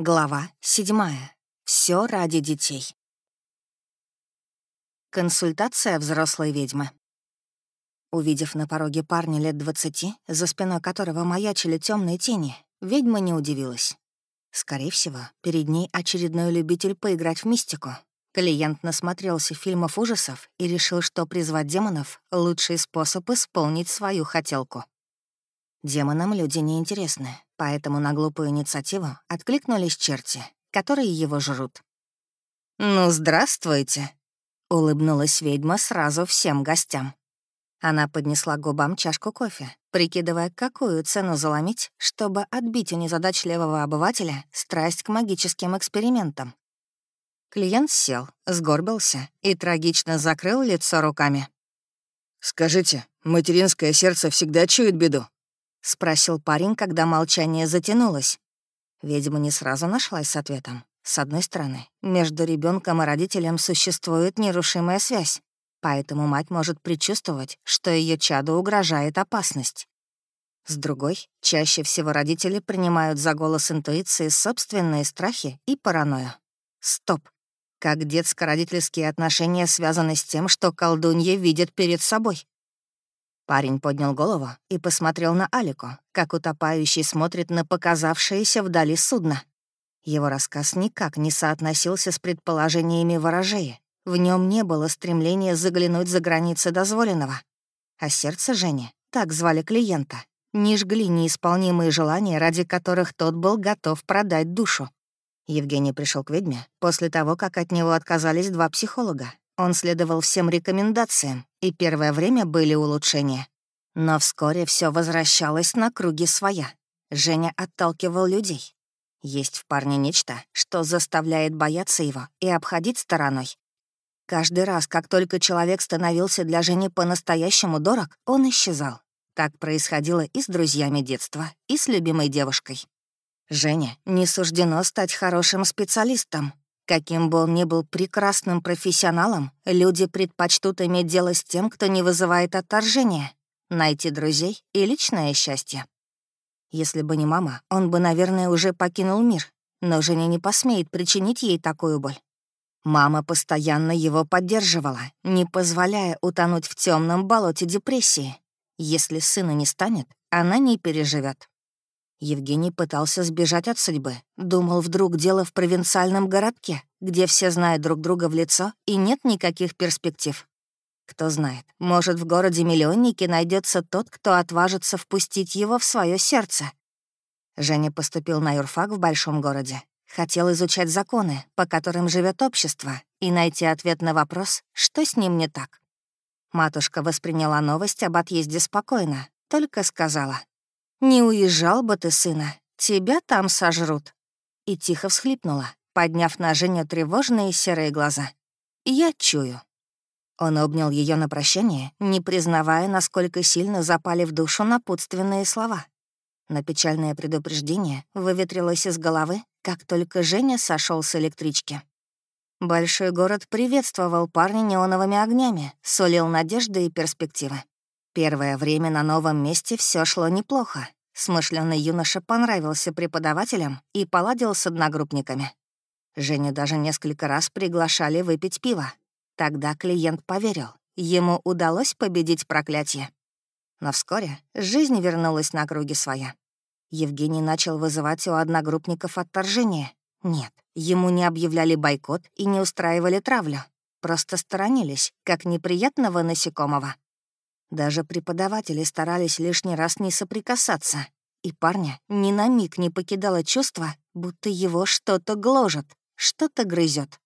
Глава седьмая. Все ради детей. Консультация взрослой ведьмы. Увидев на пороге парня лет двадцати, за спиной которого маячили темные тени, ведьма не удивилась. Скорее всего, перед ней очередной любитель поиграть в мистику. Клиент насмотрелся фильмов ужасов и решил, что призвать демонов — лучший способ исполнить свою хотелку. Демонам люди не интересны, поэтому на глупую инициативу откликнулись черти, которые его жрут. «Ну, здравствуйте!» — улыбнулась ведьма сразу всем гостям. Она поднесла губам чашку кофе, прикидывая, какую цену заломить, чтобы отбить у незадачливого обывателя страсть к магическим экспериментам. Клиент сел, сгорбился и трагично закрыл лицо руками. «Скажите, материнское сердце всегда чует беду?» — спросил парень, когда молчание затянулось. Ведьма не сразу нашлась с ответом. С одной стороны, между ребенком и родителем существует нерушимая связь, поэтому мать может предчувствовать, что ее чаду угрожает опасность. С другой, чаще всего родители принимают за голос интуиции собственные страхи и паранойю. Стоп. Как детско-родительские отношения связаны с тем, что колдунья видит перед собой? Парень поднял голову и посмотрел на Алику, как утопающий смотрит на показавшееся вдали судно. Его рассказ никак не соотносился с предположениями ворожеи. В нем не было стремления заглянуть за границы дозволенного. А сердце Жени, так звали клиента, не жгли неисполнимые желания, ради которых тот был готов продать душу. Евгений пришел к ведьме после того, как от него отказались два психолога, он следовал всем рекомендациям, и первое время были улучшения. Но вскоре все возвращалось на круги своя. Женя отталкивал людей. Есть в парне нечто, что заставляет бояться его и обходить стороной. Каждый раз, как только человек становился для Жени по-настоящему дорог, он исчезал. Так происходило и с друзьями детства, и с любимой девушкой. Жене не суждено стать хорошим специалистом, Каким бы он ни был прекрасным профессионалом, люди предпочтут иметь дело с тем, кто не вызывает отторжения, найти друзей и личное счастье. Если бы не мама, он бы, наверное, уже покинул мир, но Женя не посмеет причинить ей такую боль. Мама постоянно его поддерживала, не позволяя утонуть в темном болоте депрессии. Если сына не станет, она не переживет. Евгений пытался сбежать от судьбы. Думал, вдруг дело в провинциальном городке, где все знают друг друга в лицо и нет никаких перспектив. Кто знает, может, в городе-миллионнике найдется тот, кто отважится впустить его в свое сердце. Женя поступил на юрфак в большом городе. Хотел изучать законы, по которым живет общество, и найти ответ на вопрос, что с ним не так. Матушка восприняла новость об отъезде спокойно, только сказала, «Не уезжал бы ты, сына, тебя там сожрут». И тихо всхлипнула, подняв на Женю тревожные серые глаза. «Я чую». Он обнял ее на прощание, не признавая, насколько сильно запали в душу напутственные слова. Но печальное предупреждение выветрилось из головы, как только Женя сошел с электрички. Большой город приветствовал парня неоновыми огнями, сулил надежды и перспективы. Первое время на новом месте все шло неплохо. Смышленый юноша понравился преподавателям и поладил с одногруппниками. Женю даже несколько раз приглашали выпить пиво. Тогда клиент поверил, ему удалось победить проклятие. Но вскоре жизнь вернулась на круги своя. Евгений начал вызывать у одногруппников отторжение. Нет, ему не объявляли бойкот и не устраивали травлю. Просто сторонились, как неприятного насекомого. Даже преподаватели старались лишний раз не соприкасаться, и парня ни на миг не покидало чувство, будто его что-то гложет, что-то грызет.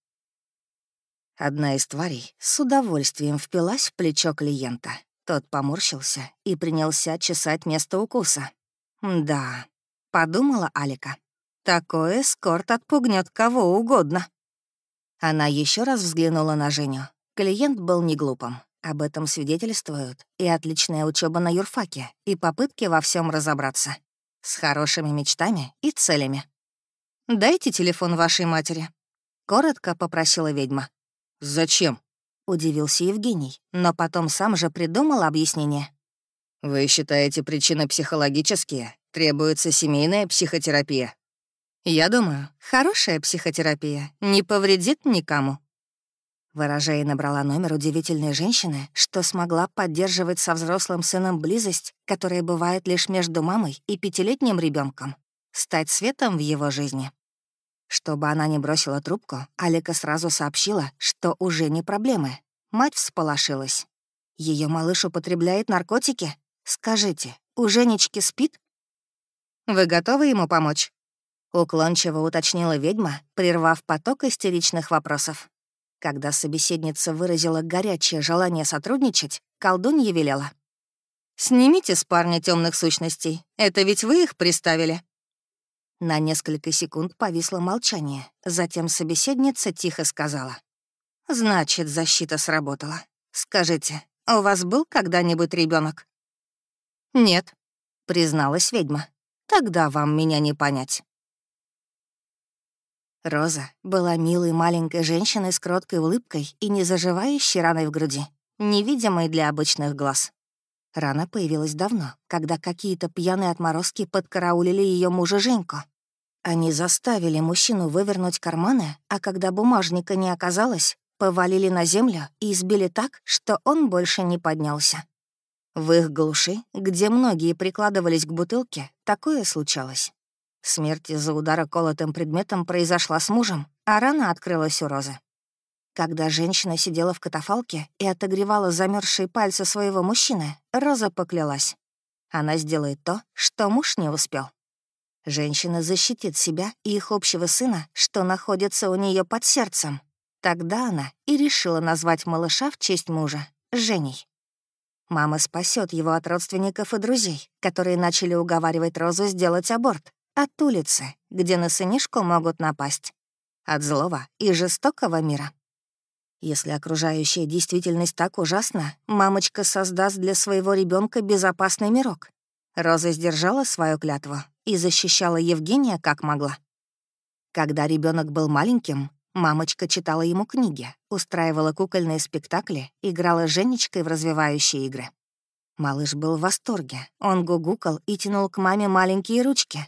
Одна из тварей с удовольствием впилась в плечо клиента. Тот поморщился и принялся чесать место укуса. «Да», — подумала Алика, — «такой эскорт отпугнет кого угодно». Она еще раз взглянула на Женю. Клиент был не глупым. Об этом свидетельствуют и отличная учеба на юрфаке, и попытки во всем разобраться. С хорошими мечтами и целями. «Дайте телефон вашей матери», — коротко попросила ведьма. «Зачем?» — удивился Евгений, но потом сам же придумал объяснение. «Вы считаете причины психологические? Требуется семейная психотерапия?» Я думаю, хорошая психотерапия не повредит никому. Ворожея набрала номер удивительной женщины, что смогла поддерживать со взрослым сыном близость, которая бывает лишь между мамой и пятилетним ребенком, стать светом в его жизни. Чтобы она не бросила трубку, Алика сразу сообщила, что уже не проблемы. Мать всполошилась. Ее малыш употребляет наркотики? Скажите, у Женечки спит? Вы готовы ему помочь? Уклончиво уточнила ведьма, прервав поток истеричных вопросов. Когда собеседница выразила горячее желание сотрудничать, колдунья велела. «Снимите с парня темных сущностей. Это ведь вы их приставили?» На несколько секунд повисло молчание. Затем собеседница тихо сказала. «Значит, защита сработала. Скажите, у вас был когда-нибудь ребенок? «Нет», — призналась ведьма. «Тогда вам меня не понять». Роза была милой маленькой женщиной с кроткой улыбкой и незаживающей раной в груди, невидимой для обычных глаз. Рана появилась давно, когда какие-то пьяные отморозки подкараулили ее мужа Женьку. Они заставили мужчину вывернуть карманы, а когда бумажника не оказалось, повалили на землю и избили так, что он больше не поднялся. В их глуши, где многие прикладывались к бутылке, такое случалось. Смерть из-за удара колотым предметом произошла с мужем, а рана открылась у Розы. Когда женщина сидела в катафалке и отогревала замерзшие пальцы своего мужчины, Роза поклялась. Она сделает то, что муж не успел. Женщина защитит себя и их общего сына, что находится у нее под сердцем. Тогда она и решила назвать малыша в честь мужа — Женей. Мама спасет его от родственников и друзей, которые начали уговаривать Розу сделать аборт, от улицы, где на сынишку могут напасть. От злого и жестокого мира. Если окружающая действительность так ужасна, мамочка создаст для своего ребенка безопасный мирок. Роза сдержала свою клятву и защищала Евгения как могла. Когда ребенок был маленьким, мамочка читала ему книги, устраивала кукольные спектакли, играла с Женечкой в развивающие игры. Малыш был в восторге. Он гугукал и тянул к маме маленькие ручки,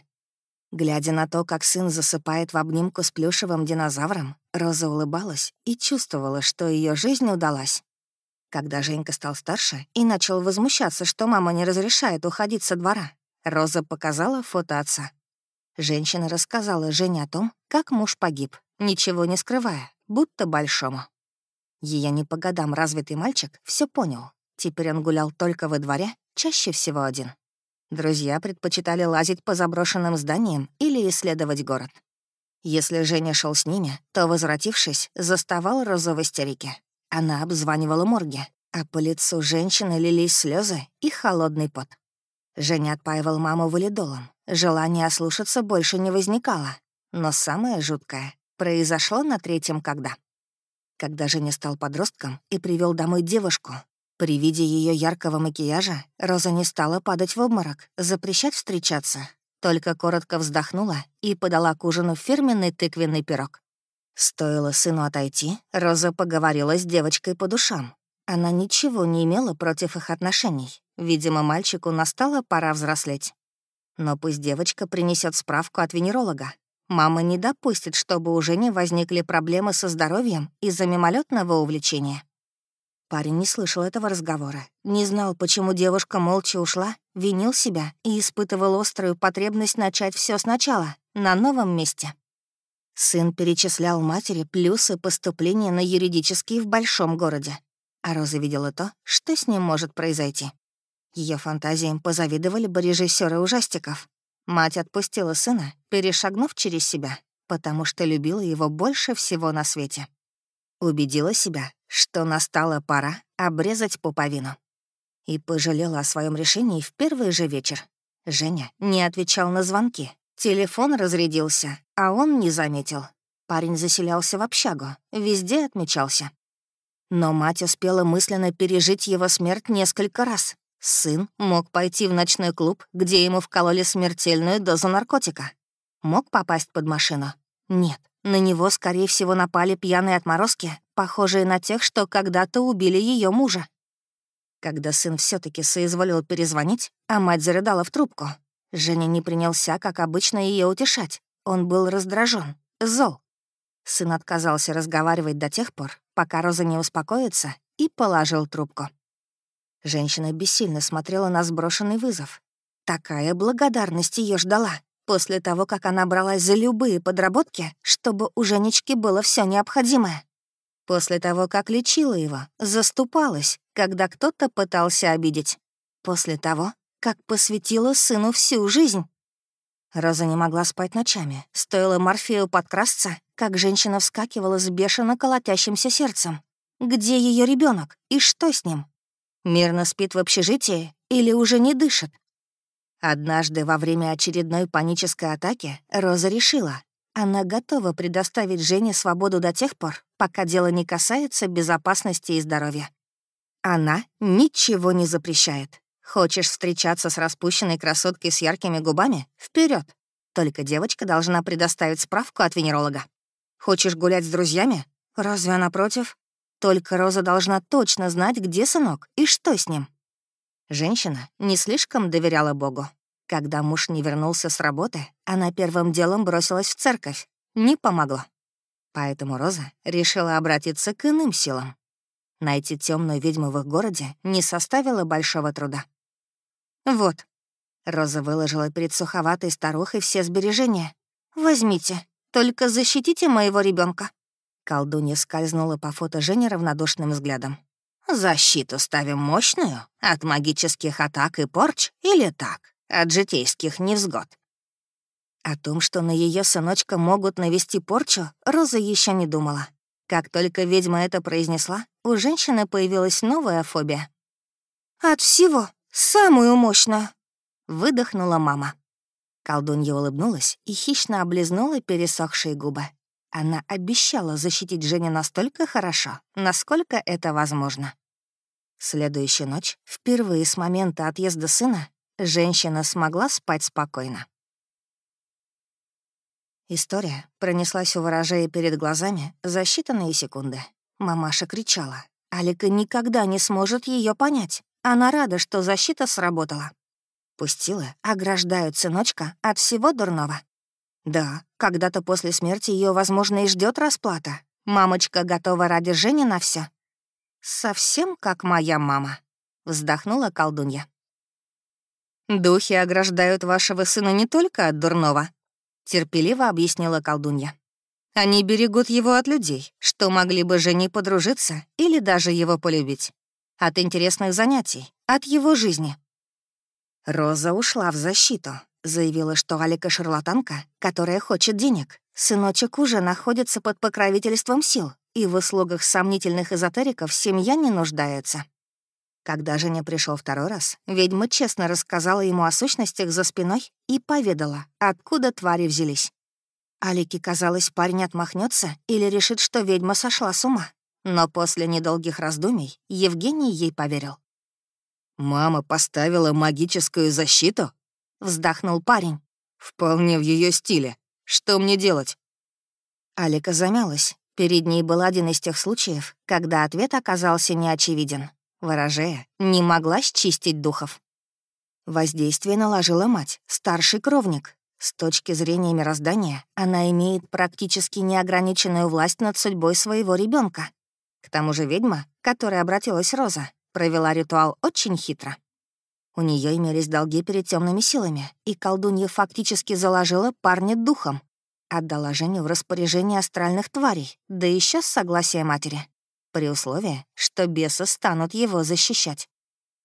Глядя на то, как сын засыпает в обнимку с плюшевым динозавром, Роза улыбалась и чувствовала, что ее жизнь удалась. Когда Женька стал старше и начал возмущаться, что мама не разрешает уходить со двора, Роза показала фото отца. Женщина рассказала Жене о том, как муж погиб, ничего не скрывая, будто большому. Ее не по годам развитый мальчик все понял. Теперь он гулял только во дворе, чаще всего один. Друзья предпочитали лазить по заброшенным зданиям или исследовать город. Если Женя шел с ними, то, возвратившись, заставал Розу в истерике. Она обзванивала морги, а по лицу женщины лились слезы и холодный пот. Женя отпаивал маму валидолом. Желание ослушаться больше не возникало. Но самое жуткое произошло на третьем «когда». Когда Женя стал подростком и привел домой девушку, при виде ее яркого макияжа Роза не стала падать в обморок, запрещать встречаться, только коротко вздохнула и подала к ужину фирменный тыквенный пирог. Стоило сыну отойти, Роза поговорила с девочкой по душам. Она ничего не имела против их отношений. Видимо, мальчику настала пора взрослеть. Но пусть девочка принесет справку от венеролога. Мама не допустит, чтобы у Жени возникли проблемы со здоровьем из-за мимолетного увлечения. Парень не слышал этого разговора, не знал, почему девушка молча ушла, винил себя и испытывал острую потребность начать все сначала, на новом месте. Сын перечислял матери плюсы поступления на юридический в большом городе, а Роза видела то, что с ним может произойти. Ее фантазиям позавидовали бы режиссеры ужастиков. Мать отпустила сына, перешагнув через себя, потому что любила его больше всего на свете. Убедила себя, что настала пора обрезать пуповину. И пожалела о своем решении в первый же вечер. Женя не отвечал на звонки. Телефон разрядился, а он не заметил. Парень заселялся в общагу, везде отмечался. Но мать успела мысленно пережить его смерть несколько раз. Сын мог пойти в ночной клуб, где ему вкололи смертельную дозу наркотика. Мог попасть под машину? Нет. На него, скорее всего, напали пьяные отморозки, похожие на тех, что когда-то убили ее мужа. Когда сын все таки соизволил перезвонить, а мать зарыдала в трубку, Женя не принялся, как обычно, ее утешать, Он был раздражен, зол. Сын отказался разговаривать до тех пор, пока Роза не успокоится, и положил трубку. Женщина бессильно смотрела на сброшенный вызов. Такая благодарность ее ждала после того, как она бралась за любые подработки, чтобы у Женечки было все необходимое. После того, как лечила его, заступалась, когда кто-то пытался обидеть. После того, как посвятила сыну всю жизнь. Роза не могла спать ночами. Стоило Морфею подкрасться, как женщина вскакивала с бешено колотящимся сердцем. Где ее ребенок и что с ним? Мирно спит в общежитии или уже не дышит? Однажды во время очередной панической атаки Роза решила, она готова предоставить Жене свободу до тех пор, пока дело не касается безопасности и здоровья. Она ничего не запрещает. Хочешь встречаться с распущенной красоткой с яркими губами? Вперед! Только девочка должна предоставить справку от венеролога. Хочешь гулять с друзьями? Разве она против? Только Роза должна точно знать, где сынок и что с ним. Женщина не слишком доверяла Богу. Когда муж не вернулся с работы, она первым делом бросилась в церковь. Не помогло. Поэтому Роза решила обратиться к иным силам. Найти темную ведьму в их городе не составило большого труда. «Вот». Роза выложила перед суховатой старухой все сбережения. «Возьмите, только защитите моего ребенка. Колдунья скользнула по фото Жени равнодушным взглядом. «Защиту ставим мощную? От магических атак и порч? Или так, от житейских невзгод?» О том, что на ее сыночка могут навести порчу, Роза еще не думала. Как только ведьма это произнесла, у женщины появилась новая фобия. «От всего «Самую мощную!» — выдохнула мама. Колдунья улыбнулась и хищно облизнула пересохшие губы. Она обещала защитить Женю настолько хорошо, насколько это возможно. Следующую ночь, впервые с момента отъезда сына, женщина смогла спать спокойно. История пронеслась у ворожея перед глазами за считанные секунды. Мамаша кричала. Алика никогда не сможет ее понять. Она рада, что защита сработала. Пустила, ограждают сыночка от всего дурного. Да, когда-то после смерти ее, возможно, и ждет расплата. Мамочка готова ради Жени на все. Совсем как моя мама, вздохнула колдунья. Духи ограждают вашего сына не только от дурного, терпеливо объяснила колдунья. Они берегут его от людей, что могли бы Жене подружиться или даже его полюбить от интересных занятий, от его жизни. Роза ушла в защиту, заявила, что Алика шарлатанка, которая хочет денег. Сыночек уже находится под покровительством сил, и в услугах сомнительных эзотериков семья не нуждается. Когда Женя пришел второй раз, ведьма честно рассказала ему о сущностях за спиной и поведала, откуда твари взялись. Алике казалось, парень отмахнется или решит, что ведьма сошла с ума. Но после недолгих раздумий Евгений ей поверил. «Мама поставила магическую защиту?» — вздохнул парень. «Вполне в ее стиле. Что мне делать?» Алика замялась. Перед ней был один из тех случаев, когда ответ оказался неочевиден. Ворожея не могла счистить духов. Воздействие наложила мать, старший кровник. С точки зрения мироздания, она имеет практически неограниченную власть над судьбой своего ребенка. К тому же ведьма, к которой обратилась Роза, провела ритуал очень хитро. У нее имелись долги перед темными силами, и колдунья фактически заложила парня духом, отдала Женю в распоряжение астральных тварей, да еще с согласия матери, при условии, что бесы станут его защищать.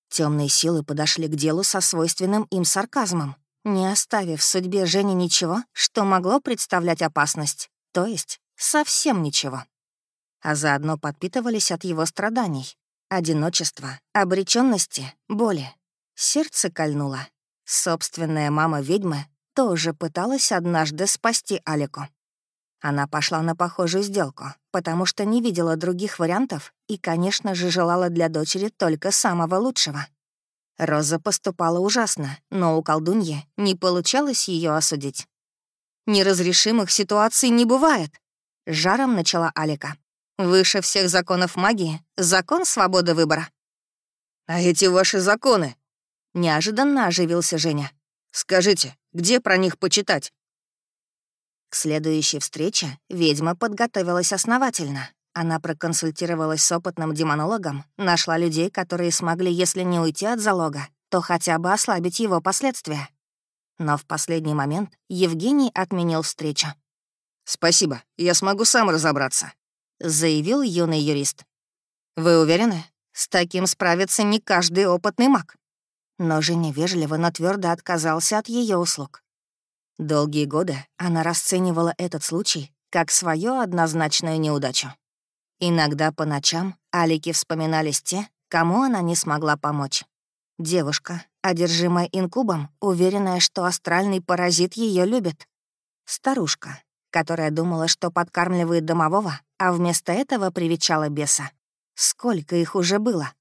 Темные силы подошли к делу со свойственным им сарказмом, не оставив в судьбе Жени ничего, что могло представлять опасность, то есть совсем ничего а заодно подпитывались от его страданий. Одиночества, обреченности, боли. Сердце кольнуло. Собственная мама ведьмы тоже пыталась однажды спасти Алику. Она пошла на похожую сделку, потому что не видела других вариантов и, конечно же, желала для дочери только самого лучшего. Роза поступала ужасно, но у колдуньи не получалось ее осудить. «Неразрешимых ситуаций не бывает», — жаром начала Алика. Выше всех законов магии — закон свободы выбора. «А эти ваши законы?» Неожиданно оживился Женя. «Скажите, где про них почитать?» К следующей встрече ведьма подготовилась основательно. Она проконсультировалась с опытным демонологом, нашла людей, которые смогли, если не уйти от залога, то хотя бы ослабить его последствия. Но в последний момент Евгений отменил встречу. «Спасибо, я смогу сам разобраться», — заявил юный юрист. «Вы уверены? С таким справится не каждый опытный маг». Но же невежливо, но твердо отказался от ее услуг. Долгие годы она расценивала этот случай как свою однозначную неудачу. Иногда по ночам Алике вспоминались те, кому она не смогла помочь. Девушка, одержимая инкубом, уверенная, что астральный паразит ее любит. Старушка, которая думала, что подкармливает домового, а вместо этого привечала беса. Сколько их уже было?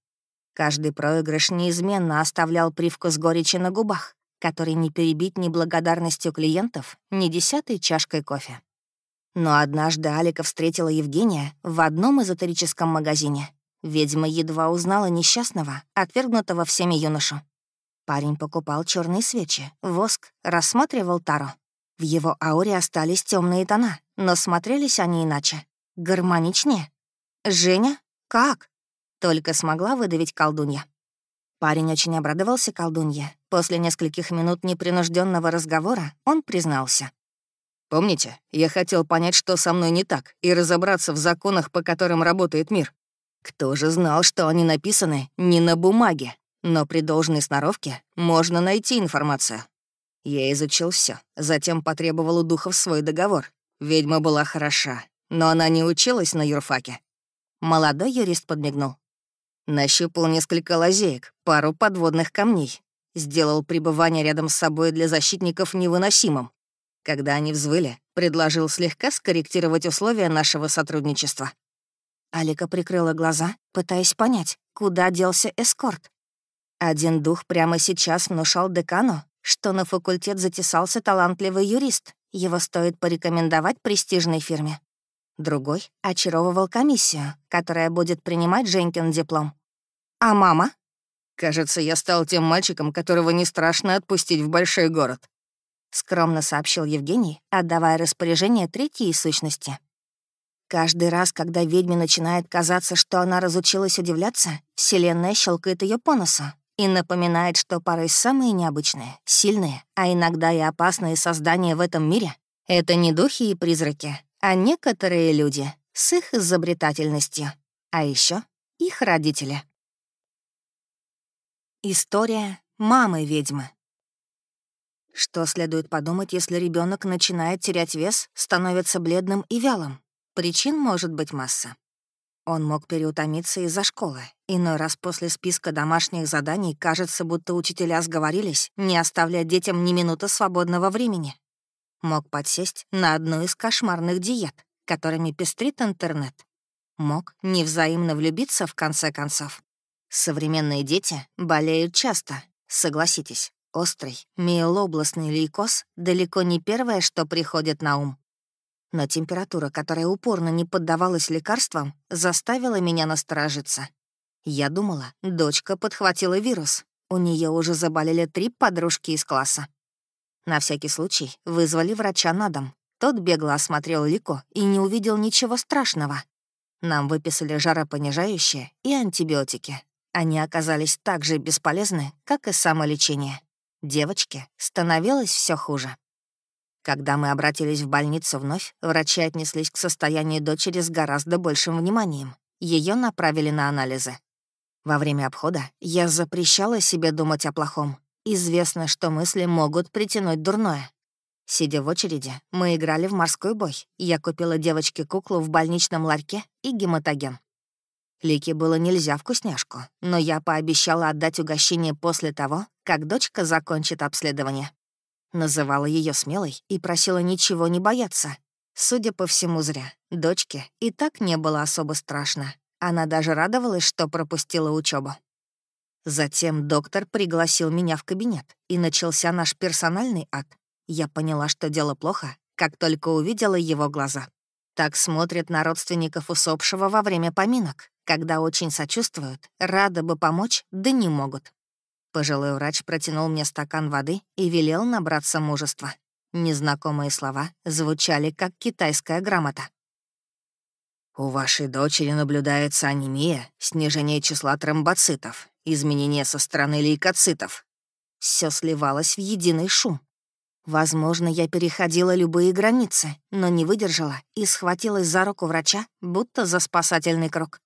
Каждый проигрыш неизменно оставлял привкус горечи на губах, который не перебить ни благодарностью клиентов, ни десятой чашкой кофе. Но однажды Алика встретила Евгения в одном эзотерическом магазине, Ведьма едва узнала несчастного, отвергнутого всеми юношу. Парень покупал черные свечи, воск, рассматривал таро. В его ауре остались темные тона, но смотрелись они иначе. Гармоничнее. «Женя? Как?» Только смогла выдавить колдунья. Парень очень обрадовался колдунье. После нескольких минут непринужденного разговора он признался. «Помните, я хотел понять, что со мной не так, и разобраться в законах, по которым работает мир. Кто же знал, что они написаны не на бумаге, но при должной сноровке можно найти информацию. Я изучил все, затем потребовал у духов свой договор. Ведьма была хороша, но она не училась на юрфаке. Молодой юрист подмигнул. Нащупал несколько лазеек, пару подводных камней. Сделал пребывание рядом с собой для защитников невыносимым. Когда они взвыли, предложил слегка скорректировать условия нашего сотрудничества. Алика прикрыла глаза, пытаясь понять, куда делся эскорт. Один дух прямо сейчас внушал декану, что на факультет затесался талантливый юрист, его стоит порекомендовать престижной фирме. Другой очаровывал комиссию, которая будет принимать Женькин диплом. А мама? «Кажется, я стал тем мальчиком, которого не страшно отпустить в большой город», — скромно сообщил Евгений, отдавая распоряжение третьей сущности. Каждый раз, когда ведьме начинает казаться, что она разучилась удивляться, Вселенная щелкает ее по носу и напоминает, что порой самые необычные, сильные, а иногда и опасные создания в этом мире — это не духи и призраки, а некоторые люди с их изобретательностью, а еще их родители. История мамы ведьмы. Что следует подумать, если ребенок начинает терять вес, становится бледным и вялым? Причин может быть масса. Он мог переутомиться из-за школы. Иной раз после списка домашних заданий кажется, будто учителя сговорились не оставлять детям ни минуты свободного времени. Мог подсесть на одну из кошмарных диет, которыми пестрит интернет. Мог невзаимно влюбиться в конце концов. Современные дети болеют часто, согласитесь. Острый, миелобластный лейкоз далеко не первое, что приходит на ум. Но температура, которая упорно не поддавалась лекарствам, заставила меня насторожиться. Я думала, дочка подхватила вирус. У нее уже заболели три подружки из класса. На всякий случай вызвали врача на дом. Тот бегло осмотрел Лику и не увидел ничего страшного. Нам выписали жаропонижающие и антибиотики. Они оказались так же бесполезны, как и самолечение. Девочке становилось все хуже. Когда мы обратились в больницу вновь, врачи отнеслись к состоянию дочери с гораздо большим вниманием. Ее направили на анализы. Во время обхода я запрещала себе думать о плохом. Известно, что мысли могут притянуть дурное. Сидя в очереди, мы играли в морской бой. Я купила девочке куклу в больничном ларьке и гематоген. Лике было нельзя вкусняшку, но я пообещала отдать угощение после того, как дочка закончит обследование. Называла ее смелой и просила ничего не бояться. Судя по всему, зря. Дочке и так не было особо страшно. Она даже радовалась, что пропустила учебу. Затем доктор пригласил меня в кабинет, и начался наш персональный ад. Я поняла, что дело плохо, как только увидела его глаза. Так смотрят на родственников усопшего во время поминок, когда очень сочувствуют, рады бы помочь, да не могут. Пожилой врач протянул мне стакан воды и велел набраться мужества. Незнакомые слова звучали, как китайская грамота. «У вашей дочери наблюдается анемия, снижение числа тромбоцитов, изменение со стороны лейкоцитов». Все сливалось в единый шум. Возможно, я переходила любые границы, но не выдержала и схватилась за руку врача, будто за спасательный круг.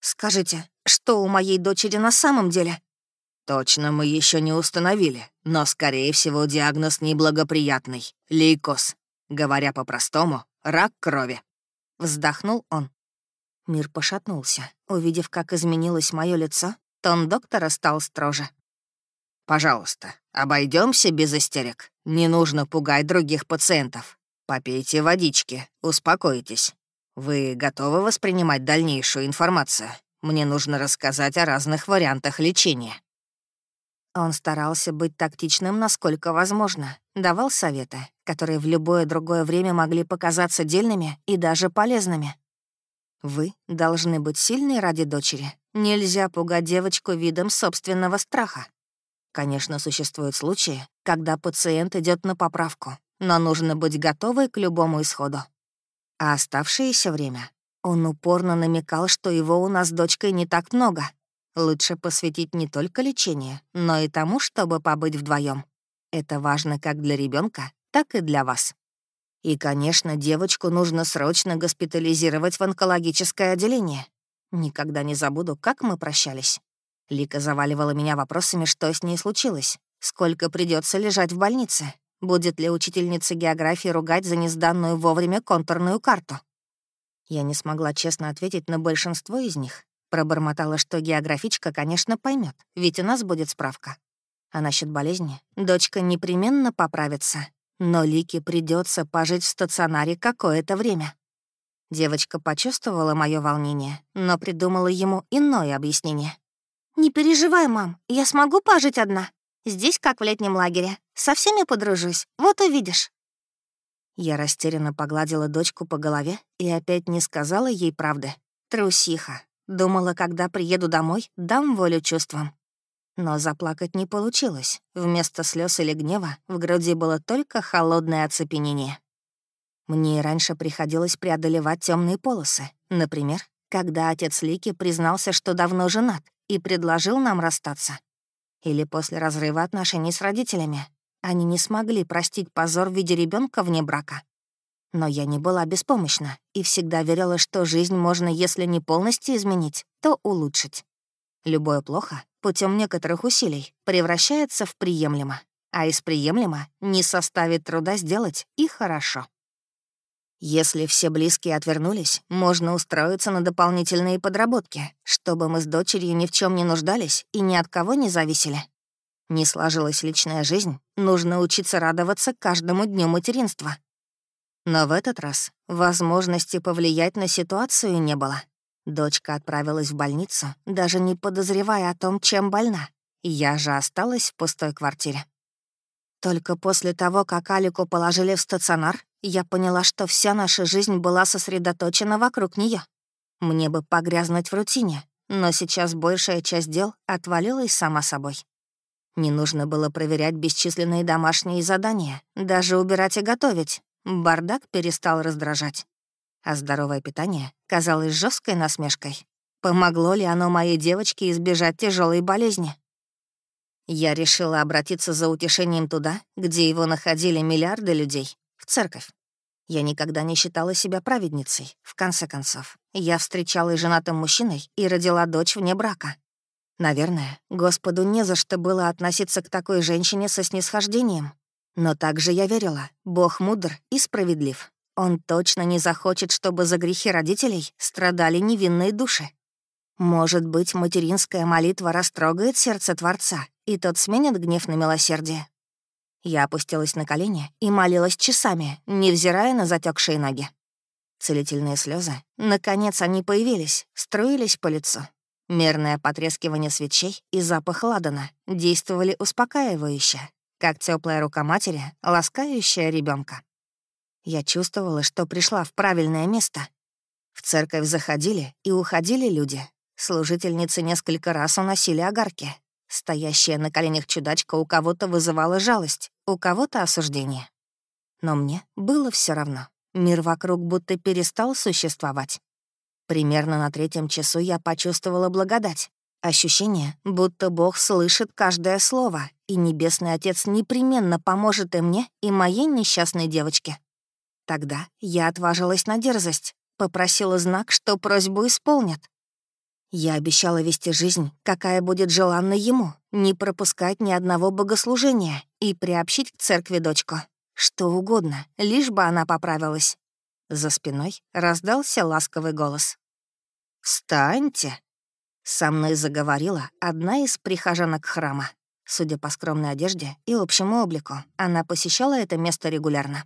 «Скажите, что у моей дочери на самом деле?» Точно мы еще не установили, но, скорее всего, диагноз неблагоприятный — лейкоз. Говоря по-простому, рак крови. Вздохнул он. Мир пошатнулся. Увидев, как изменилось мое лицо, тон доктора стал строже. «Пожалуйста, обойдемся без истерик. Не нужно пугать других пациентов. Попейте водички, успокойтесь. Вы готовы воспринимать дальнейшую информацию? Мне нужно рассказать о разных вариантах лечения». Он старался быть тактичным, насколько возможно, давал советы, которые в любое другое время могли показаться дельными и даже полезными. Вы должны быть сильны ради дочери. Нельзя пугать девочку видом собственного страха. Конечно, существуют случаи, когда пациент идет на поправку, но нужно быть готовой к любому исходу. А оставшееся время он упорно намекал, что его у нас с дочкой не так много — Лучше посвятить не только лечению, но и тому, чтобы побыть вдвоем. Это важно как для ребенка, так и для вас. И, конечно, девочку нужно срочно госпитализировать в онкологическое отделение. Никогда не забуду, как мы прощались. Лика заваливала меня вопросами, что с ней случилось, сколько придется лежать в больнице, будет ли учительница географии ругать за несданную вовремя контурную карту. Я не смогла честно ответить на большинство из них, Пробормотала, что географичка, конечно, поймет, ведь у нас будет справка. А насчет болезни дочка непременно поправится, но Лике придется пожить в стационаре какое-то время. Девочка почувствовала мое волнение, но придумала ему иное объяснение. «Не переживай, мам, я смогу пожить одна. Здесь, как в летнем лагере. Со всеми подружусь, вот увидишь». Я растерянно погладила дочку по голове и опять не сказала ей правды. Трусиха, Думала, когда приеду домой, дам волю чувствам. Но заплакать не получилось. Вместо слез или гнева в груди было только холодное оцепенение. Мне и раньше приходилось преодолевать темные полосы. Например, когда отец Лики признался, что давно женат, и предложил нам расстаться. Или после разрыва отношений с родителями. Они не смогли простить позор в виде ребенка вне брака. Но я не была беспомощна и всегда верила, что жизнь можно, если не полностью изменить, то улучшить. Любое плохо, путем некоторых усилий, превращается в приемлемо, а из приемлемо не составит труда сделать и хорошо. Если все близкие отвернулись, можно устроиться на дополнительные подработки, чтобы мы с дочерью ни в чем не нуждались и ни от кого не зависели. Не сложилась личная жизнь, нужно учиться радоваться каждому дню материнства, но в этот раз возможности повлиять на ситуацию не было. Дочка отправилась в больницу, даже не подозревая о том, чем больна. Я же осталась в пустой квартире. Только после того, как Алику положили в стационар, я поняла, что вся наша жизнь была сосредоточена вокруг нее. Мне бы погрязнуть в рутине, но сейчас большая часть дел отвалилась сама собой. Не нужно было проверять бесчисленные домашние задания, даже убирать и готовить. Бардак перестал раздражать. А здоровое питание казалось жесткой насмешкой. Помогло ли оно моей девочке избежать тяжелой болезни? Я решила обратиться за утешением туда, где его находили миллиарды людей, в церковь. Я никогда не считала себя праведницей, в конце концов. Я встречалась женатым мужчиной и родила дочь вне брака. Наверное, Господу не за что было относиться к такой женщине со снисхождением. Но также я верила, Бог мудр и справедлив. Он точно не захочет, чтобы за грехи родителей страдали невинные души. Может быть, материнская молитва растрогает сердце Творца, и тот сменит гнев на милосердие. Я опустилась на колени и молилась часами, невзирая на затекшие ноги. Целительные слезы, наконец они появились, струились по лицу. Мерное потрескивание свечей и запах ладана действовали успокаивающе, как теплая рука матери, ласкающая ребенка. Я чувствовала, что пришла в правильное место. В церковь заходили и уходили люди. Служительницы несколько раз уносили огарки. Стоящая на коленях чудачка у кого-то вызывала жалость, у кого-то осуждение. Но мне было все равно. Мир вокруг будто перестал существовать. Примерно на третьем часу я почувствовала благодать. Ощущение, будто Бог слышит каждое слово, и Небесный Отец непременно поможет и мне, и моей несчастной девочке. Тогда я отважилась на дерзость, попросила знак, что просьбу исполнят. Я обещала вести жизнь, какая будет желанна ему, не пропускать ни одного богослужения и приобщить к церкви дочку. Что угодно, лишь бы она поправилась. За спиной раздался ласковый голос. «Встаньте!» Со мной заговорила одна из прихожанок храма. Судя по скромной одежде и общему облику, она посещала это место регулярно.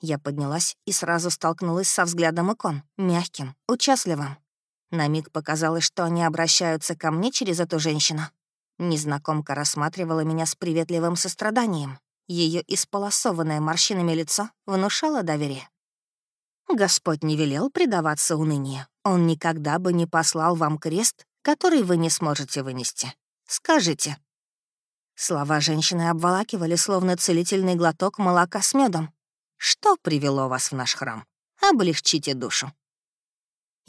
Я поднялась и сразу столкнулась со взглядом икон, мягким, участливым. На миг показалось, что они обращаются ко мне через эту женщину. Незнакомка рассматривала меня с приветливым состраданием. Ее исполосованное морщинами лицо внушало доверие. Господь не велел предаваться унынию. Он никогда бы не послал вам крест, который вы не сможете вынести. Скажите». Слова женщины обволакивали, словно целительный глоток молока с медом. «Что привело вас в наш храм? Облегчите душу».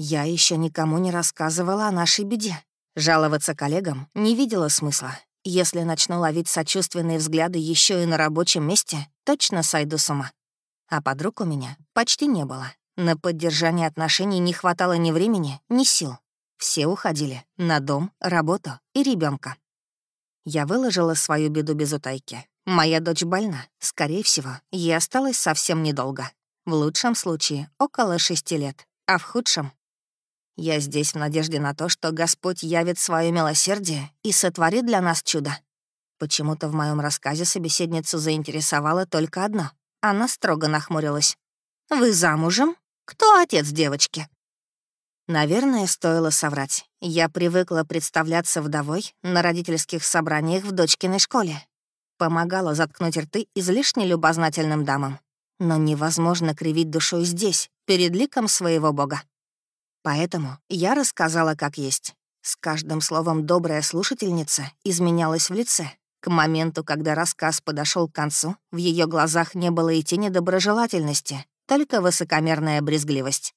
Я еще никому не рассказывала о нашей беде. Жаловаться коллегам не видела смысла. Если начну ловить сочувственные взгляды еще и на рабочем месте, точно сойду с ума. А подруг у меня почти не было. На поддержание отношений не хватало ни времени, ни сил. Все уходили на дом, работу и ребенка. Я выложила свою беду без утайки. Моя дочь больна. Скорее всего, ей осталось совсем недолго. В лучшем случае — около шести лет, а в худшем — я здесь в надежде на то, что Господь явит свое милосердие и сотворит для нас чудо. Почему-то в моем рассказе собеседницу заинтересовало только одно. Она строго нахмурилась. «Вы замужем? Кто отец девочки?» Наверное, стоило соврать. Я привыкла представляться вдовой на родительских собраниях в дочкиной школе. Помогала заткнуть рты излишне любознательным дамам. Но невозможно кривить душой здесь, перед ликом своего бога. Поэтому я рассказала как есть. С каждым словом добрая слушательница изменялась в лице. К моменту, когда рассказ подошел к концу, в ее глазах не было и тени доброжелательности, только высокомерная брезгливость.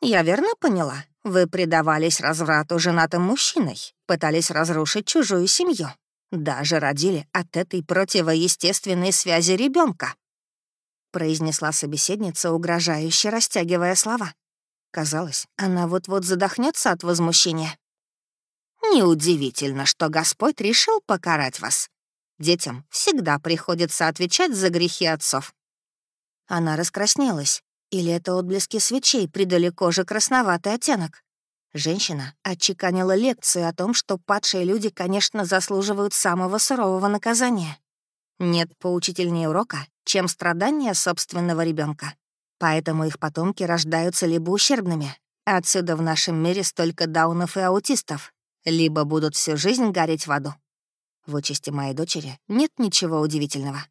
«Я верно поняла? Вы предавались разврату женатым мужчиной, пытались разрушить чужую семью, даже родили от этой противоестественной связи ребенка. произнесла собеседница, угрожающе растягивая слова. Казалось, она вот-вот задохнется от возмущения. «Неудивительно, что Господь решил покарать вас. Детям всегда приходится отвечать за грехи отцов». Она раскраснелась, или это отблески свечей придали коже красноватый оттенок? Женщина отчеканила лекцию о том, что падшие люди, конечно, заслуживают самого сурового наказания. Нет поучительнее урока, чем страдания собственного ребенка. Поэтому их потомки рождаются либо ущербными, отсюда в нашем мире столько даунов и аутистов, либо будут всю жизнь гореть в аду. В участи моей дочери нет ничего удивительного.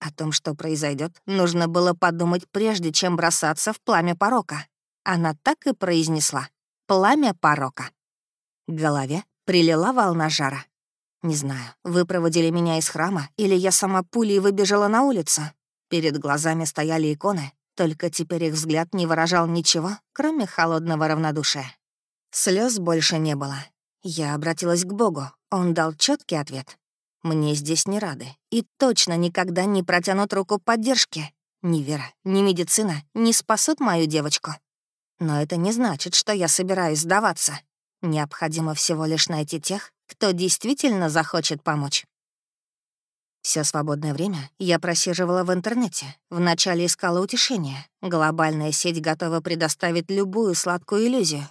О том, что произойдет, нужно было подумать, прежде чем бросаться в пламя порока. Она так и произнесла «пламя порока». К голове прилила волна жара. Не знаю, вы проводили меня из храма, или я сама пулей выбежала на улицу. Перед глазами стояли иконы, только теперь их взгляд не выражал ничего, кроме холодного равнодушия. Слез больше не было. Я обратилась к Богу. Он дал четкий ответ. Мне здесь не рады и точно никогда не протянут руку поддержки. Ни вера, ни медицина не спасут мою девочку. Но это не значит, что я собираюсь сдаваться. Необходимо всего лишь найти тех, кто действительно захочет помочь. Все свободное время я просиживала в интернете. Вначале искала утешения. Глобальная сеть готова предоставить любую сладкую иллюзию.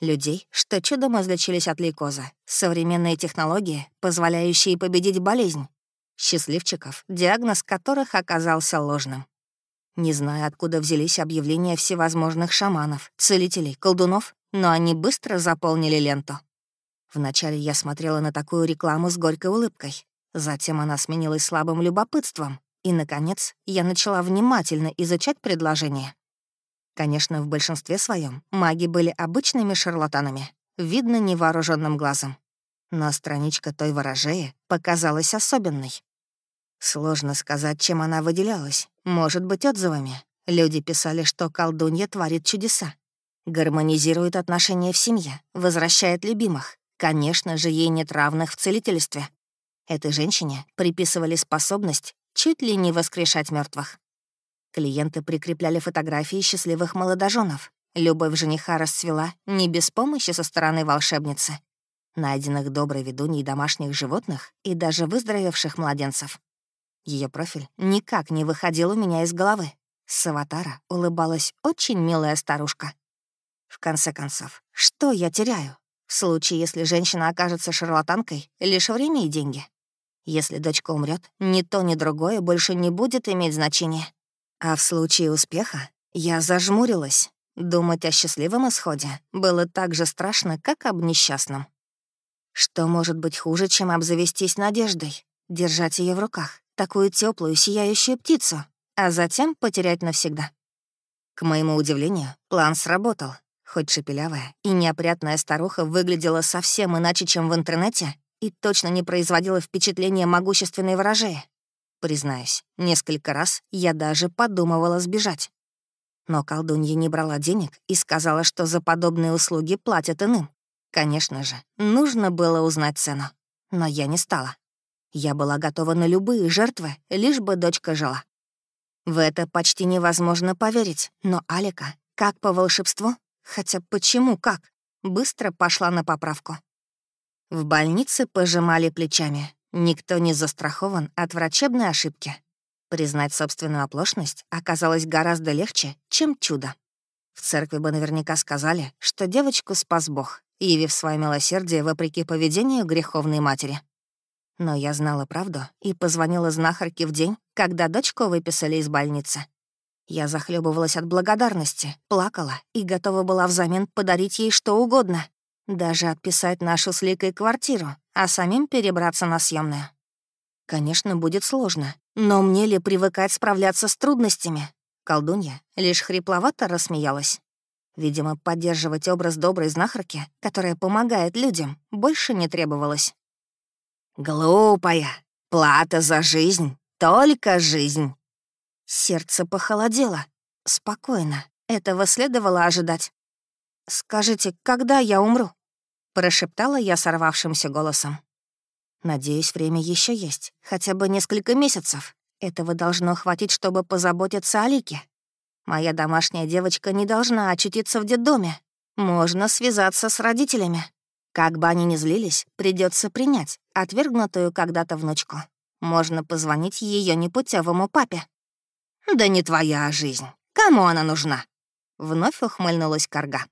Людей, что чудом излечились от лейкоза. Современные технологии, позволяющие победить болезнь. Счастливчиков, диагноз которых оказался ложным. Не знаю, откуда взялись объявления всевозможных шаманов, целителей, колдунов, но они быстро заполнили ленту. Вначале я смотрела на такую рекламу с горькой улыбкой. Затем она сменилась слабым любопытством. И, наконец, я начала внимательно изучать предложение. Конечно, в большинстве своем маги были обычными шарлатанами, видно невооруженным глазом. Но страничка той ворожеи показалась особенной. Сложно сказать, чем она выделялась. Может быть, отзывами. Люди писали, что колдунья творит чудеса. Гармонизирует отношения в семье, возвращает любимых. Конечно же, ей нет равных в целительстве. Этой женщине приписывали способность чуть ли не воскрешать мертвых. Клиенты прикрепляли фотографии счастливых молодоженов. Любовь жениха расцвела не без помощи со стороны волшебницы, найденных доброй ведуньей домашних животных и даже выздоровевших младенцев. Ее профиль никак не выходил у меня из головы. С аватара улыбалась очень милая старушка. В конце концов, что я теряю? В случае, если женщина окажется шарлатанкой, лишь время и деньги. Если дочка умрет, ни то, ни другое больше не будет иметь значения. А в случае успеха я зажмурилась. Думать о счастливом исходе было так же страшно, как об несчастном. Что может быть хуже, чем обзавестись надеждой, держать ее в руках, такую теплую, сияющую птицу, а затем потерять навсегда. К моему удивлению, план сработал. Хоть шепелявая и неопрятная старуха выглядела совсем иначе, чем в интернете, и точно не производила впечатления могущественной ворожеи. Признаюсь, несколько раз я даже подумывала сбежать. Но колдунья не брала денег и сказала, что за подобные услуги платят иным. Конечно же, нужно было узнать цену. Но я не стала. Я была готова на любые жертвы, лишь бы дочка жила. В это почти невозможно поверить, но Алика, как по волшебству, хотя почему как, быстро пошла на поправку. В больнице пожимали плечами. Никто не застрахован от врачебной ошибки. Признать собственную оплошность оказалось гораздо легче, чем чудо. В церкви бы наверняка сказали, что девочку спас Бог, явив свое милосердие вопреки поведению греховной матери. Но я знала правду и позвонила знахарке в день, когда дочку выписали из больницы. Я захлебывалась от благодарности, плакала и готова была взамен подарить ей что угодно. Даже отписать нашу с Ликой квартиру, а самим перебраться на съемную. Конечно, будет сложно, но мне ли привыкать справляться с трудностями? Колдунья лишь хрипловато рассмеялась. Видимо, поддерживать образ доброй знахарки, которая помогает людям, больше не требовалось. «Глупая! Плата за жизнь! Только жизнь!» Сердце похолодело. Спокойно. Этого следовало ожидать. «Скажите, когда я умру?» Прошептала я сорвавшимся голосом. «Надеюсь, время еще есть. Хотя бы несколько месяцев. Этого должно хватить, чтобы позаботиться о Лике. Моя домашняя девочка не должна очутиться в детдоме. Можно связаться с родителями. Как бы они ни злились, придется принять отвергнутую когда-то внучку. Можно позвонить ее непутевому папе. «Да не твоя жизнь. Кому она нужна?» Вновь ухмыльнулась Карга.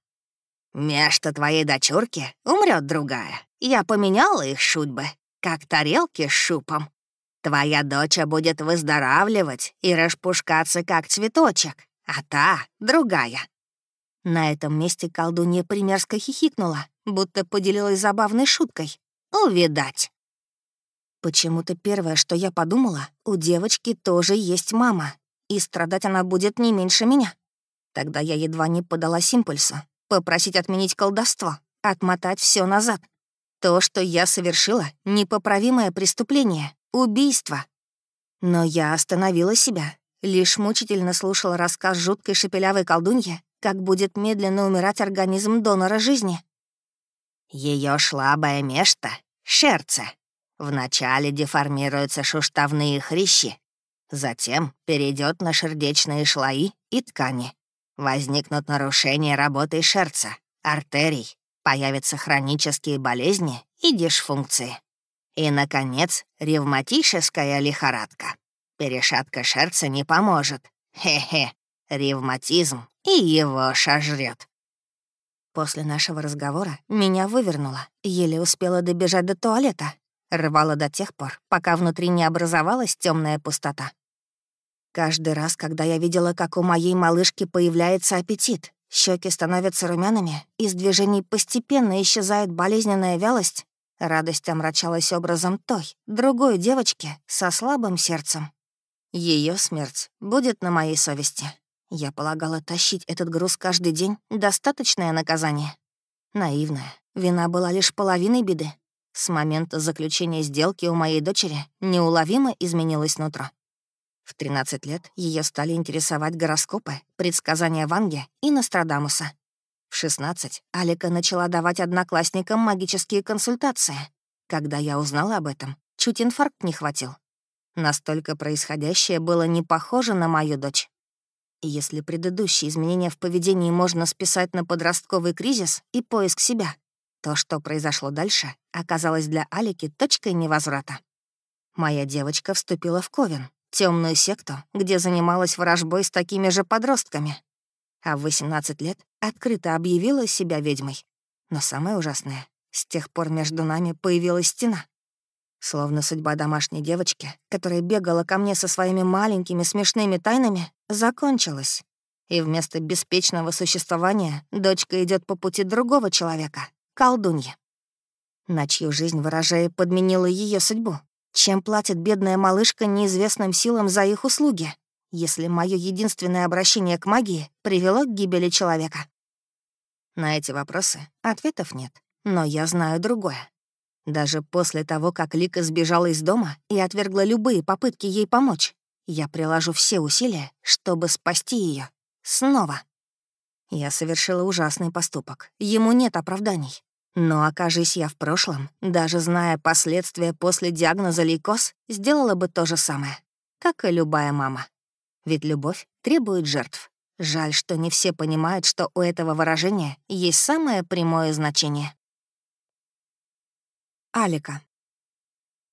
«Межто твоей дочурки умрет другая. Я поменяла их судьбы, как тарелки с шупом. Твоя доча будет выздоравливать и распушкаться, как цветочек, а та — другая». На этом месте колдунья примерзко хихикнула, будто поделилась забавной шуткой. «Увидать». Почему-то первое, что я подумала, у девочки тоже есть мама, и страдать она будет не меньше меня. Тогда я едва не подалась импульсу, попросить отменить колдовство, отмотать все назад. То, что я совершила, непоправимое преступление, убийство. Но я остановила себя, лишь мучительно слушала рассказ жуткой шепелявой колдуньи, как будет медленно умирать организм донора жизни. Ее шлабое место — шерце. Вначале деформируются шуштовные хрящи, затем перейдет на сердечные шлаи и ткани. Возникнут нарушения работы шерца, артерий, появятся хронические болезни и дисфункции. И, наконец, ревматическая лихорадка. Перешатка шерца не поможет. Хе-хе, ревматизм и его шажрет. После нашего разговора меня вывернуло, еле успела добежать до туалета. Рвала до тех пор, пока внутри не образовалась темная пустота. Каждый раз, когда я видела, как у моей малышки появляется аппетит, щеки становятся румяными, из движений постепенно исчезает болезненная вялость, радость омрачалась образом той, другой девочки со слабым сердцем. Ее смерть будет на моей совести. Я полагала, тащить этот груз каждый день — достаточное наказание. Наивная. Вина была лишь половиной беды. С момента заключения сделки у моей дочери неуловимо изменилось нутро. В 13 лет ее стали интересовать гороскопы, предсказания Ванги и Нострадамуса. В 16 Алика начала давать одноклассникам магические консультации. Когда я узнала об этом, чуть инфаркт не хватил. Настолько происходящее было не похоже на мою дочь. И если предыдущие изменения в поведении можно списать на подростковый кризис и поиск себя, то, что произошло дальше, оказалось для Алики точкой невозврата. Моя девочка вступила в Ковен, темную секту, где занималась ворожбой с такими же подростками. А в 18 лет открыто объявила себя ведьмой. Но самое ужасное, с тех пор между нами появилась стена. Словно судьба домашней девочки, которая бегала ко мне со своими маленькими смешными тайнами, закончилась. И вместо беспечного существования дочка идет по пути другого человека — колдунья. На чью жизнь ворожея подменила ее судьбу, чем платит бедная малышка неизвестным силам за их услуги, если мое единственное обращение к магии привело к гибели человека? На эти вопросы ответов нет, но я знаю другое. Даже после того, как Лика сбежала из дома и отвергла любые попытки ей помочь, я приложу все усилия, чтобы спасти ее Снова. Я совершила ужасный поступок. Ему нет оправданий. Но окажись я в прошлом, даже зная последствия после диагноза лейкоз, сделала бы то же самое, как и любая мама. Ведь любовь требует жертв. Жаль, что не все понимают, что у этого выражения есть самое прямое значение. Алика.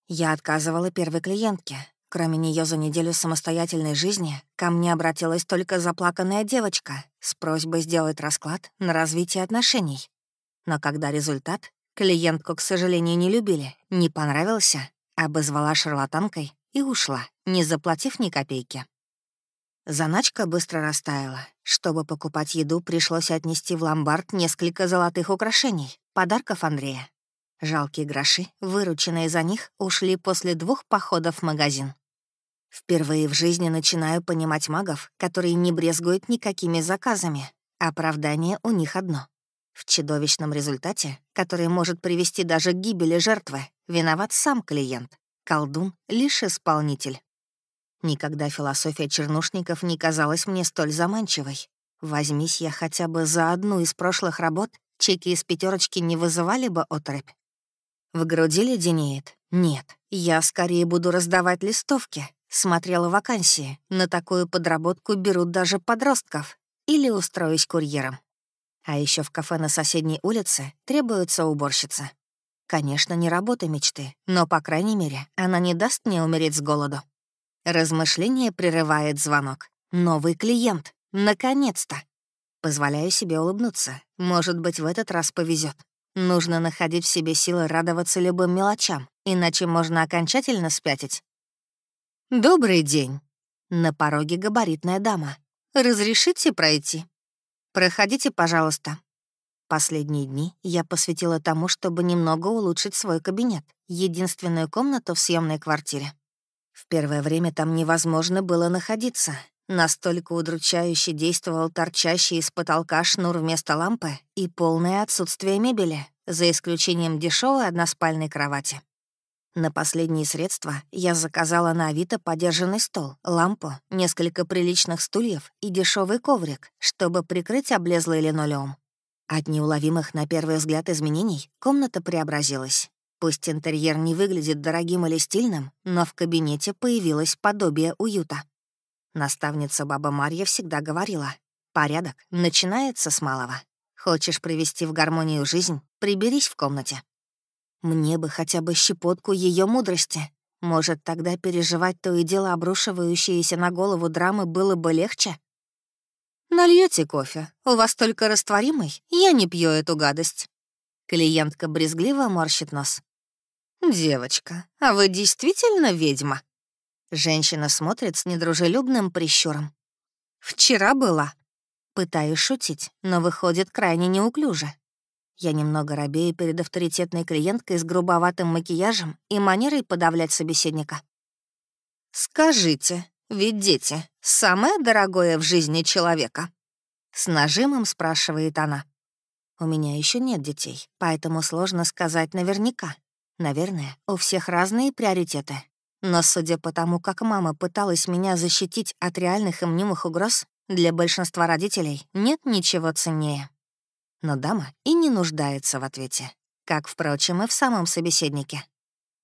Я отказывала первой клиентке. Кроме нее за неделю самостоятельной жизни ко мне обратилась только заплаканная девочка с просьбой сделать расклад на развитие отношений. Но когда результат, клиентку, к сожалению, не любили, не понравился, обозвала шарлатанкой и ушла, не заплатив ни копейки. Заначка быстро растаяла. Чтобы покупать еду, пришлось отнести в ломбард несколько золотых украшений, подарков Андрея. Жалкие гроши, вырученные за них, ушли после двух походов в магазин. Впервые в жизни начинаю понимать магов, которые не брезгуют никакими заказами. Оправдание у них одно в чудовищном результате, который может привести даже к гибели жертвы, виноват сам клиент. Колдун — лишь исполнитель. Никогда философия чернушников не казалась мне столь заманчивой. Возьмись я хотя бы за одну из прошлых работ, чеки из пятерочки не вызывали бы отрыбь. В груди леденеет. Нет, я скорее буду раздавать листовки. Смотрела вакансии. На такую подработку берут даже подростков. Или устроюсь курьером. А еще в кафе на соседней улице требуется уборщица. Конечно, не работа мечты, но, по крайней мере, она не даст мне умереть с голоду. Размышление прерывает звонок. Новый клиент. Наконец-то. Позволяю себе улыбнуться. Может быть, в этот раз повезет. Нужно находить в себе силы радоваться любым мелочам, иначе можно окончательно спятить. «Добрый день». На пороге габаритная дама. «Разрешите пройти?» «Проходите, пожалуйста». Последние дни я посвятила тому, чтобы немного улучшить свой кабинет, единственную комнату в съемной квартире. В первое время там невозможно было находиться. Настолько удручающе действовал торчащий из потолка шнур вместо лампы и полное отсутствие мебели, за исключением дешевой односпальной кровати. На последние средства я заказала на Авито подержанный стол, лампу, несколько приличных стульев и дешевый коврик, чтобы прикрыть облезлый линолеум. От неуловимых на первый взгляд изменений комната преобразилась. Пусть интерьер не выглядит дорогим или стильным, но в кабинете появилось подобие уюта. Наставница баба Марья всегда говорила, «Порядок начинается с малого. Хочешь привести в гармонию жизнь, приберись в комнате». Мне бы хотя бы щепотку ее мудрости. Может, тогда переживать то и дело обрушивающиеся на голову драмы было бы легче? Нальете кофе? У вас только растворимый? Я не пью эту гадость. Клиентка брезгливо морщит нос. «Девочка, а вы действительно ведьма?» Женщина смотрит с недружелюбным прищуром. «Вчера была». Пытаюсь шутить, но выходит крайне неуклюже. Я немного робею перед авторитетной клиенткой с грубоватым макияжем и манерой подавлять собеседника. «Скажите, ведь дети — самое дорогое в жизни человека?» С нажимом спрашивает она. «У меня еще нет детей, поэтому сложно сказать наверняка. Наверное, у всех разные приоритеты. Но судя по тому, как мама пыталась меня защитить от реальных и мнимых угроз, для большинства родителей нет ничего ценнее. Но дама и не нуждается в ответе, как, впрочем, и в самом собеседнике.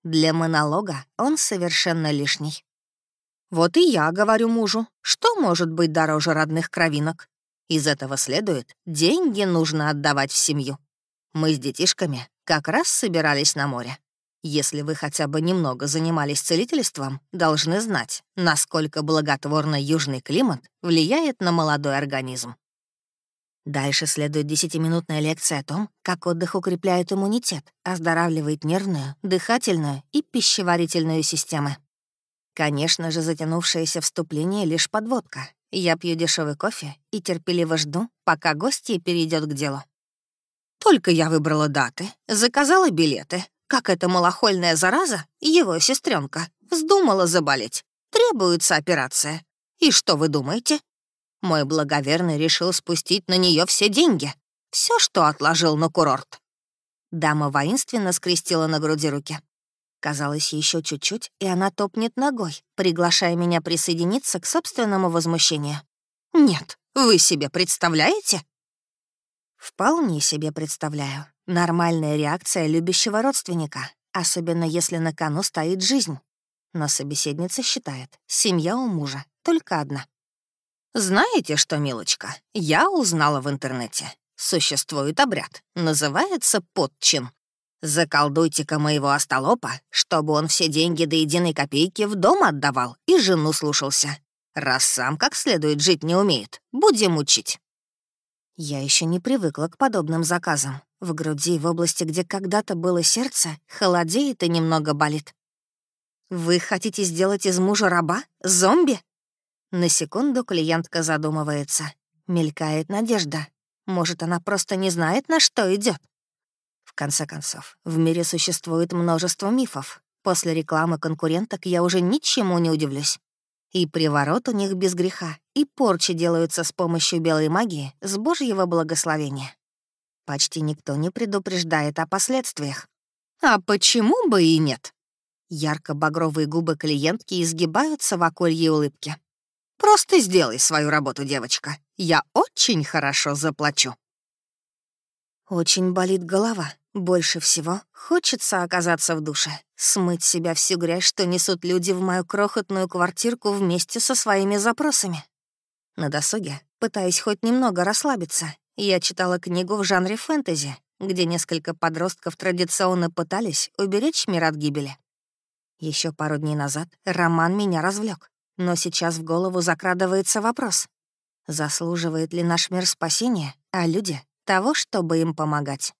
Для монолога он совершенно лишний. Вот и я говорю мужу, что может быть дороже родных кровинок. Из этого следует, деньги нужно отдавать в семью. Мы с детишками как раз собирались на море. Если вы хотя бы немного занимались целительством, должны знать, насколько благотворно южный климат влияет на молодой организм. Дальше следует десятиминутная лекция о том, как отдых укрепляет иммунитет, оздоравливает нервную, дыхательную и пищеварительную системы. Конечно же, затянувшееся вступление — лишь подводка. Я пью дешевый кофе и терпеливо жду, пока гостья перейдет к делу. Только я выбрала даты, заказала билеты, как эта малохольная зараза, его сестренка, вздумала заболеть. Требуется операция. И что вы думаете? Мой благоверный решил спустить на нее все деньги. Все, что отложил на курорт. Дама воинственно скрестила на груди руки. Казалось, еще чуть-чуть, и она топнет ногой, приглашая меня присоединиться к собственному возмущению. «Нет, вы себе представляете?» Вполне себе представляю. Нормальная реакция любящего родственника, особенно если на кону стоит жизнь. Но собеседница считает, семья у мужа только одна. «Знаете что, милочка, я узнала в интернете. Существует обряд, называется подчин. Заколдуйте-ка моего остолопа, чтобы он все деньги до единой копейки в дом отдавал и жену слушался. Раз сам как следует жить не умеет, будем учить». Я еще не привыкла к подобным заказам. В груди, в области, где когда-то было сердце, холодеет и немного болит. «Вы хотите сделать из мужа раба? Зомби?» На секунду клиентка задумывается. Мелькает надежда. Может, она просто не знает, на что идет. В конце концов, в мире существует множество мифов. После рекламы конкуренток я уже ничему не удивлюсь. И приворот у них без греха, и порчи делаются с помощью белой магии с божьего благословения. Почти никто не предупреждает о последствиях. А почему бы и нет? Ярко-багровые губы клиентки изгибаются в околье улыбки. «Просто сделай свою работу, девочка. Я очень хорошо заплачу». Очень болит голова. Больше всего хочется оказаться в душе, смыть себя всю грязь, что несут люди в мою крохотную квартирку вместе со своими запросами. На досуге, пытаясь хоть немного расслабиться, я читала книгу в жанре фэнтези, где несколько подростков традиционно пытались уберечь мир от гибели. Еще пару дней назад роман меня развлек, но сейчас в голову закрадывается вопрос. Заслуживает ли наш мир спасения, а люди — того, чтобы им помогать?